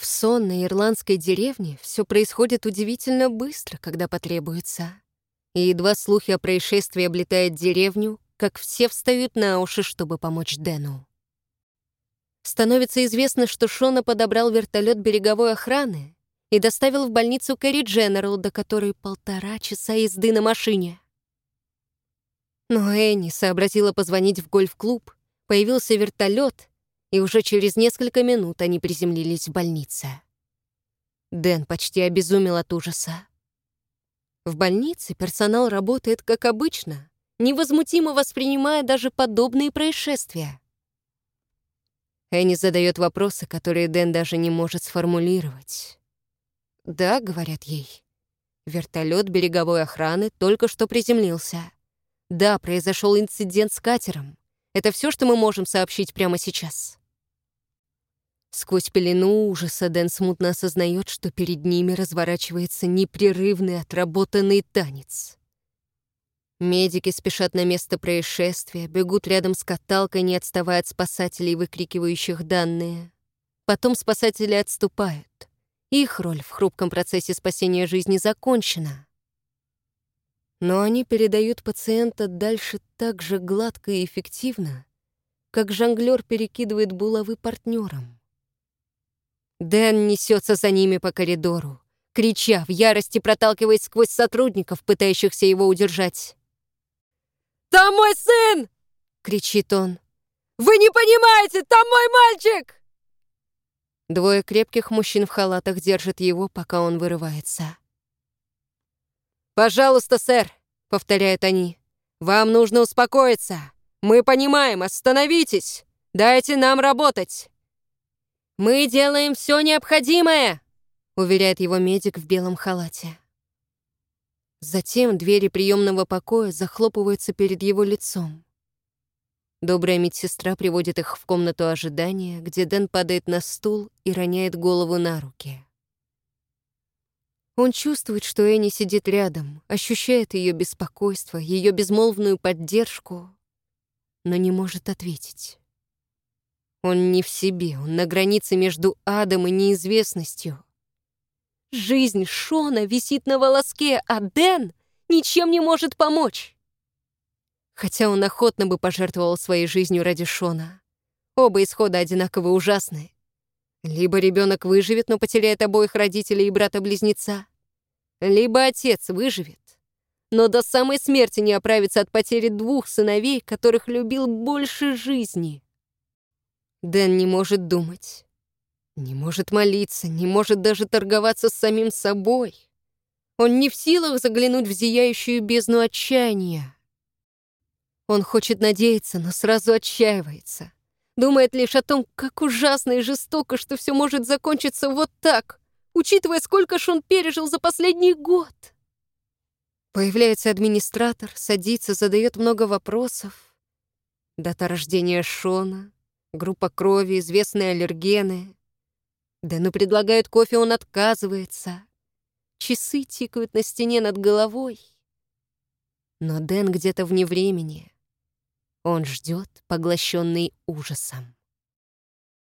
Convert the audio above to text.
В сонной ирландской деревне все происходит удивительно быстро, когда потребуется. И едва слухи о происшествии облетают деревню, как все встают на уши, чтобы помочь Дэну. Становится известно, что Шона подобрал вертолет береговой охраны и доставил в больницу Кэрри Дженерал, до которой полтора часа езды на машине. Но Энни сообразила позвонить в гольф-клуб, появился вертолет, и уже через несколько минут они приземлились в больнице. Дэн почти обезумел от ужаса. В больнице персонал работает как обычно, невозмутимо воспринимая даже подобные происшествия. Энни задает вопросы, которые Дэн даже не может сформулировать. «Да», — говорят ей, — «вертолет береговой охраны только что приземлился. Да, произошел инцидент с катером. Это все, что мы можем сообщить прямо сейчас». Сквозь пелену ужаса Дэн смутно осознает, что перед ними разворачивается непрерывный отработанный танец. Медики спешат на место происшествия, бегут рядом с каталкой, не отставая от спасателей, выкрикивающих данные. Потом спасатели отступают. Их роль в хрупком процессе спасения жизни закончена. Но они передают пациента дальше так же гладко и эффективно, как жонглер перекидывает булавы партнерам. Дэн несется за ними по коридору, крича, в ярости проталкиваясь сквозь сотрудников, пытающихся его удержать. «Там мой сын!» — кричит он. «Вы не понимаете, там мой мальчик!» Двое крепких мужчин в халатах держат его, пока он вырывается. «Пожалуйста, сэр», — повторяют они, — «вам нужно успокоиться. Мы понимаем, остановитесь. Дайте нам работать». «Мы делаем все необходимое!» — уверяет его медик в белом халате. Затем двери приемного покоя захлопываются перед его лицом. Добрая медсестра приводит их в комнату ожидания, где Дэн падает на стул и роняет голову на руки. Он чувствует, что Энни сидит рядом, ощущает ее беспокойство, ее безмолвную поддержку, но не может ответить. Он не в себе, он на границе между адом и неизвестностью. Жизнь Шона висит на волоске, а Дэн ничем не может помочь. Хотя он охотно бы пожертвовал своей жизнью ради Шона. Оба исхода одинаково ужасны. Либо ребенок выживет, но потеряет обоих родителей и брата-близнеца, либо отец выживет, но до самой смерти не оправится от потери двух сыновей, которых любил больше жизни. Дэн не может думать, не может молиться, не может даже торговаться с самим собой. Он не в силах заглянуть в зияющую бездну отчаяния. Он хочет надеяться, но сразу отчаивается. Думает лишь о том, как ужасно и жестоко, что все может закончиться вот так, учитывая, сколько ж он пережил за последний год. Появляется администратор, садится, задает много вопросов. Дата рождения Шона, группа крови, известные аллергены. Дэну предлагают кофе, он отказывается. Часы тикают на стене над головой. Но Дэн где-то вне времени. Он ждет, поглощенный ужасом.